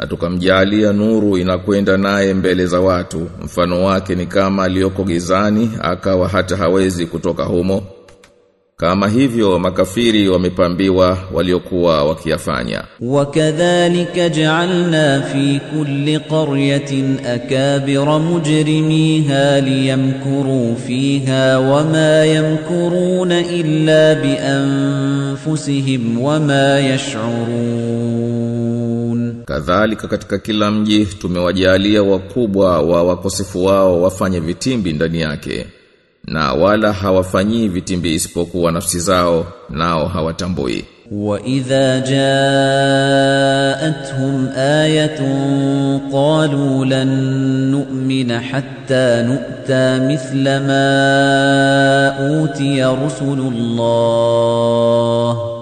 na tukamjalia nuru inakwenda naye mbele za watu. Mfano wake ni kama aliyoko gizani akawa hata hawezi kutoka humo. Kama hivyo makafiri wamepambiwa waliokuwa wakiyafanya. Wakadhalika ja'alna fi kulli qaryatin akabira mujrimiha liyamkuru fiha wama yamkuruna illa bi anfusihim wama yash'urun kadhalika katika kila mji tumewajalia wakubwa wa wakosefu wao wafanye vitimbi ndani yake na wala hawafanyii vitimbi isipokuwa nafsi zao nao hawatambui وإذا جاءتهم آية قالوا لن نؤمن حتى نؤتى مثل ما أوتي رسل الله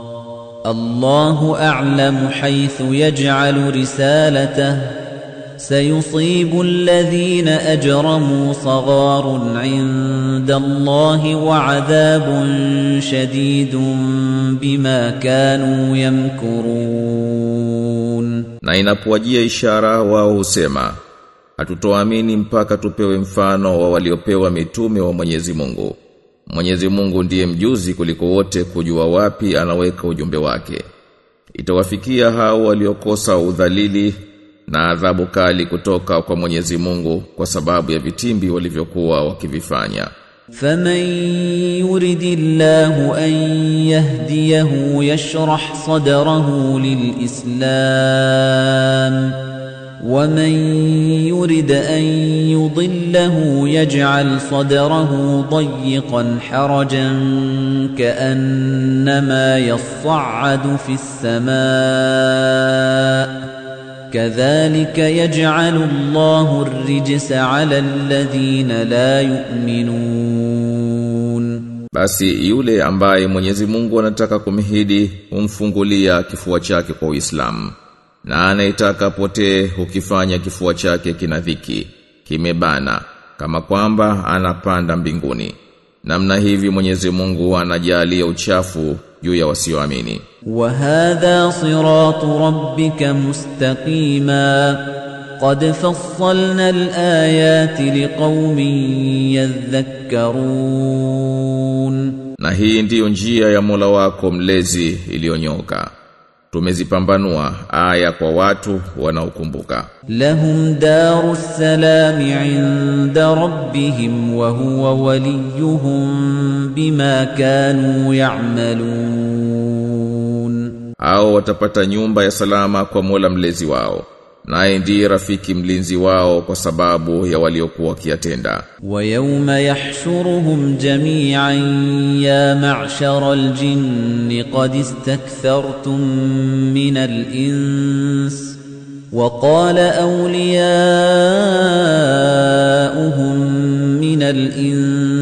الله أعلم حيث يجعل رسالته سيصيب الذين أجرموا صغار عند الله وعذاب شديد بما كانوا يمكرون na inapowajia ishara wao husema hatutoamini mpaka tupewe mfano wa waliopewa mitume wa Mwenyezi Mungu Mwenyezi Mungu ndiye mjuzi kuliko wote kujua wapi anaweka ujumbe wake itawafikia hao waliokosa udhalili na adhabu kali kutoka kwa Mwenyezi Mungu kwa sababu ya vitimbi walivyokuwa wakivifanya فمن يرد الله أن يهديه يشرح صدره للإسلام ومن يرد أن يضله يجعل صدره ضيقا حرجا كأنما يصعد في السماء كذلك يجعل الله الرجس على الذين لا يؤمنون Basi yule ambaye Mwenyezi Mungu anataka kumhidi humfungulia kifua chake kwa Uislamu. na anaitaka potee ukifanya kifua chake kina dhiki kimebana kama kwamba anapanda mbinguni. Namna hivi Mwenyezi Mungu anajalia uchafu juu ya wasioamini. Wa hadha siratu rabbika mustaqima. Qad fassalna alayati liqaumin yadhakkarun. Na hii ndiyo njia ya Mola wako mlezi iliyonyoka tumezipambanua aya kwa watu wanaokumbuka. Lahum darus salam inda rabbihim wa huwa waliyuhum bima kanu ya'malun, au watapata nyumba ya salama kwa Mola mlezi wao na ndiye rafiki mlinzi wao kwa sababu ya waliokuwa kiatenda Wa yawma yahshuruhum jami'an ya ma'shar al-jinn qad istakthartum min al-ins وقال أولياؤهم من الإنس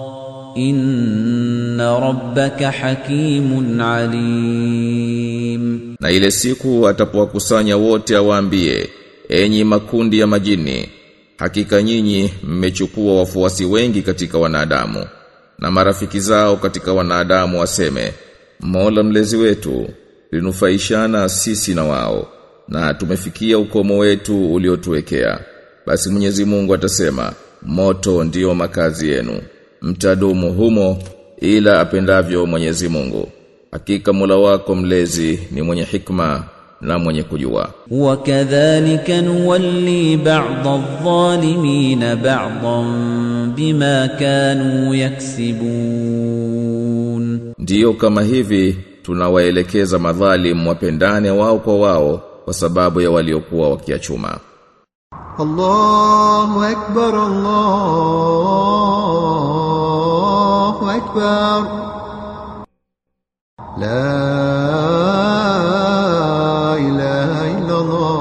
inna rabbaka hakimun alim. Na ile siku atapowakusanya wote awaambie enyi makundi ya majini hakika nyinyi mmechukua wafuasi wengi katika wanadamu na marafiki zao katika wanadamu waseme Mola mlezi wetu linufaishana sisi na wao na tumefikia ukomo wetu uliotuwekea. Basi Mwenyezi Mungu atasema moto ndio makazi yenu mtadumu humo ila apendavyo Mwenyezi Mungu. Hakika Mola wako mlezi ni mwenye hikma na mwenye kujua. Wakadhalika nuwalli ba'dha adh-dhalimin ba'dhan bima kanu yaksibun. Ndiyo kama hivi tunawaelekeza madhalim wapendane wao kwa wao kwa sababu ya waliokuwa wakiachuma. Allahu akbar Allah. أكبر لا إله إلا الله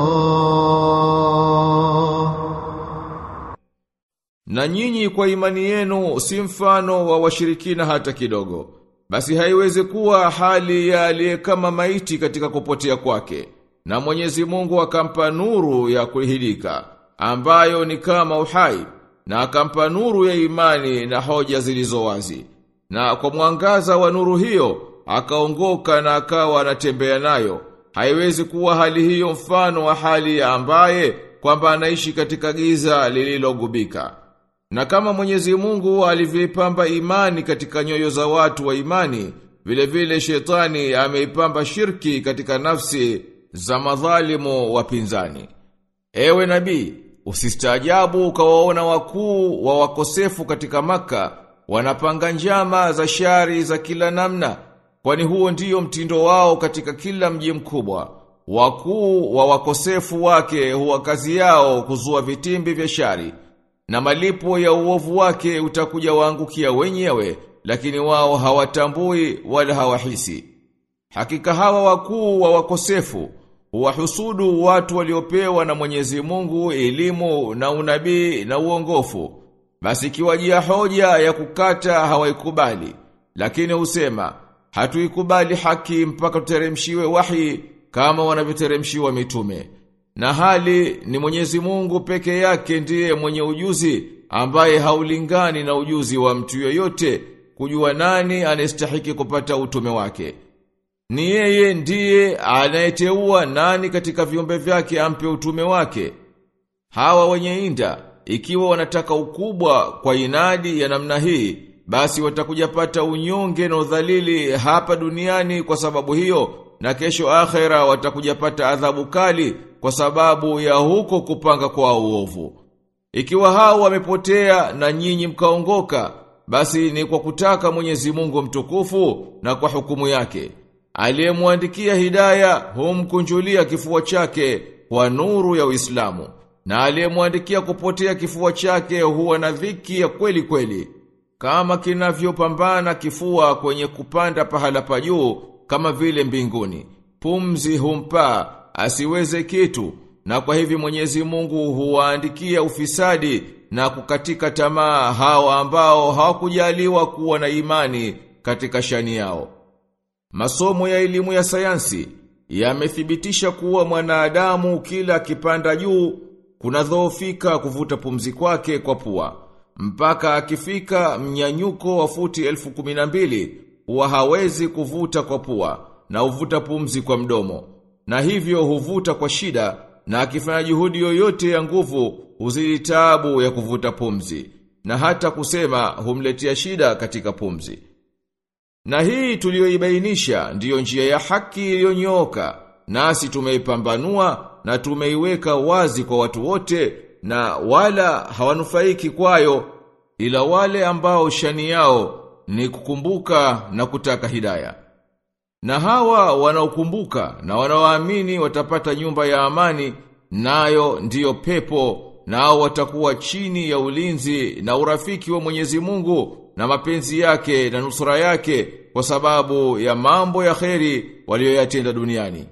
Na nyinyi kwa imani yenu si mfano wa washirikina hata kidogo. Basi haiwezi kuwa hali ya aliye kama maiti katika kupotea kwake. Na Mwenyezi Mungu akampa nuru ya kuhidika, ambayo ni kama uhai, na akampa nuru ya imani na hoja zilizo wazi. na kwa mwangaza wa nuru hiyo, akaongoka na akawa anatembea nayo. Haiwezi kuwa hali hiyo mfano wa hali ya ambaye kwamba anaishi katika giza lililogubika. Na kama Mwenyezi Mungu alivyoipamba imani katika nyoyo za watu wa imani, vile vile shetani ameipamba shirki katika nafsi za madhalimu wapinzani. Ewe nabii, usistaajabu ukawaona wakuu wa wakosefu katika maka, wanapanga njama za shari za kila namna, kwani huo ndiyo mtindo wao katika kila mji mkubwa. Wakuu wa wakosefu wake huwa kazi yao kuzua vitimbi vya shari na malipo ya uovu wake utakuja waangukia wenyewe, lakini wao hawatambui wala hawahisi. Hakika hawa wakuu wa wakosefu huwahusudu watu waliopewa na Mwenyezi Mungu elimu na unabii na uongofu. Basi kiwajia hoja ya kukata hawaikubali, lakini husema hatuikubali haki mpaka tuteremshiwe wahi kama wanavyoteremshiwa mitume. Na hali ni Mwenyezi Mungu peke yake ndiye mwenye ujuzi ambaye haulingani na ujuzi wa mtu yoyote kujua nani anastahiki kupata utume wake. Ni yeye ndiye anayeteua nani katika viumbe vyake ampe utume wake. Hawa wenye inda, ikiwa wanataka ukubwa kwa inadi ya namna hii, basi watakuja pata unyonge na udhalili hapa duniani kwa sababu hiyo, na kesho akhera watakuja pata adhabu kali kwa sababu ya huko kupanga kwa uovu. Ikiwa hao wamepotea na nyinyi mkaongoka, basi ni kwa kutaka Mwenyezi Mungu mtukufu na kwa hukumu yake. Aliyemwandikia hidaya humkunjulia kifua chake kwa nuru ya Uislamu, na aliyemwandikia kupotea kifua chake huwa na dhiki ya kweli kweli, kama kinavyopambana kifua kwenye kupanda pahala pa juu kama vile mbinguni. Pumzi humpa asiweze kitu, na kwa hivi Mwenyezi Mungu huwaandikia ufisadi na kukatika tamaa hao ambao hawakujaliwa kuwa na imani katika shani yao. Masomo ya elimu ya sayansi yamethibitisha kuwa mwanadamu kila akipanda juu kunadhoofika kuvuta pumzi kwake kwa pua. Mpaka akifika mnyanyuko wa futi elfu kumi na mbili huwa hawezi kuvuta kwa pua na huvuta pumzi kwa mdomo. Na hivyo huvuta kwa shida na akifanya juhudi yoyote ya nguvu huzidi taabu ya kuvuta pumzi na hata kusema humletea shida katika pumzi. Na hii tuliyoibainisha ndiyo njia ya haki iliyonyooka, nasi tumeipambanua na tumeiweka wazi kwa watu wote na wala hawanufaiki kwayo ila wale ambao shani yao ni kukumbuka na kutaka hidaya. Na hawa wanaokumbuka na wanaoamini watapata nyumba ya amani, nayo ndiyo pepo, nao watakuwa chini ya ulinzi na urafiki wa Mwenyezi Mungu na mapenzi yake na nusura yake kwa sababu ya mambo ya kheri walioyatenda duniani.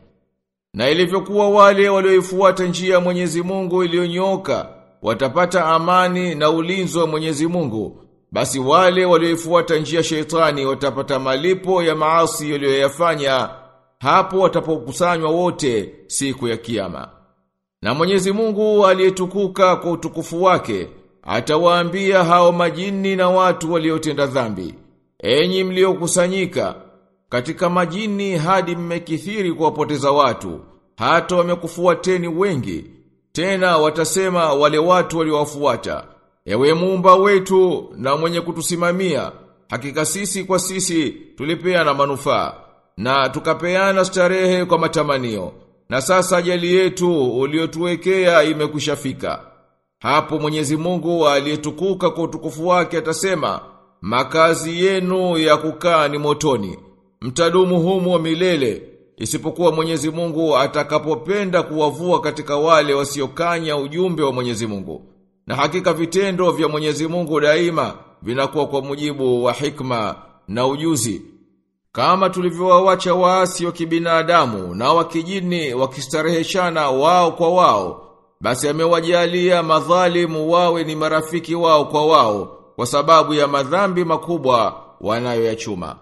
Na ilivyokuwa wale walioifuata njia ya Mwenyezi Mungu iliyonyooka watapata amani na ulinzi wa Mwenyezi Mungu. Basi wale walioifuata njia sheitani watapata malipo ya maasi yaliyoyafanya hapo watapokusanywa wote siku ya kiyama. Na Mwenyezi Mungu aliyetukuka kwa utukufu wake atawaambia hao majini na watu waliotenda dhambi, enyi mliokusanyika katika majini hadi mmekithiri kuwapoteza watu, hata wamekufuateni wengi. Tena watasema wale watu waliowafuata, ewe muumba wetu na mwenye kutusimamia, hakika sisi kwa sisi tulipeana manufaa na tukapeana starehe kwa matamanio. Na sasa ajali yetu uliotuwekea imekushafika. Hapo Mwenyezi Mungu aliyetukuka kwa utukufu wake atasema, makazi yenu ya kukaa ni motoni. Mtadumu humo milele, isipokuwa Mwenyezi Mungu atakapopenda kuwavua katika wale wasiokanya ujumbe wa Mwenyezi Mungu. Na hakika vitendo vya Mwenyezi Mungu daima vinakuwa kwa mujibu wa hikma na ujuzi. Kama tulivyowawacha waasi wa kibinadamu na wa kijini wakistareheshana wao kwa wao, basi amewajalia madhalimu wawe ni marafiki wao kwa wao kwa sababu ya madhambi makubwa wanayoyachuma.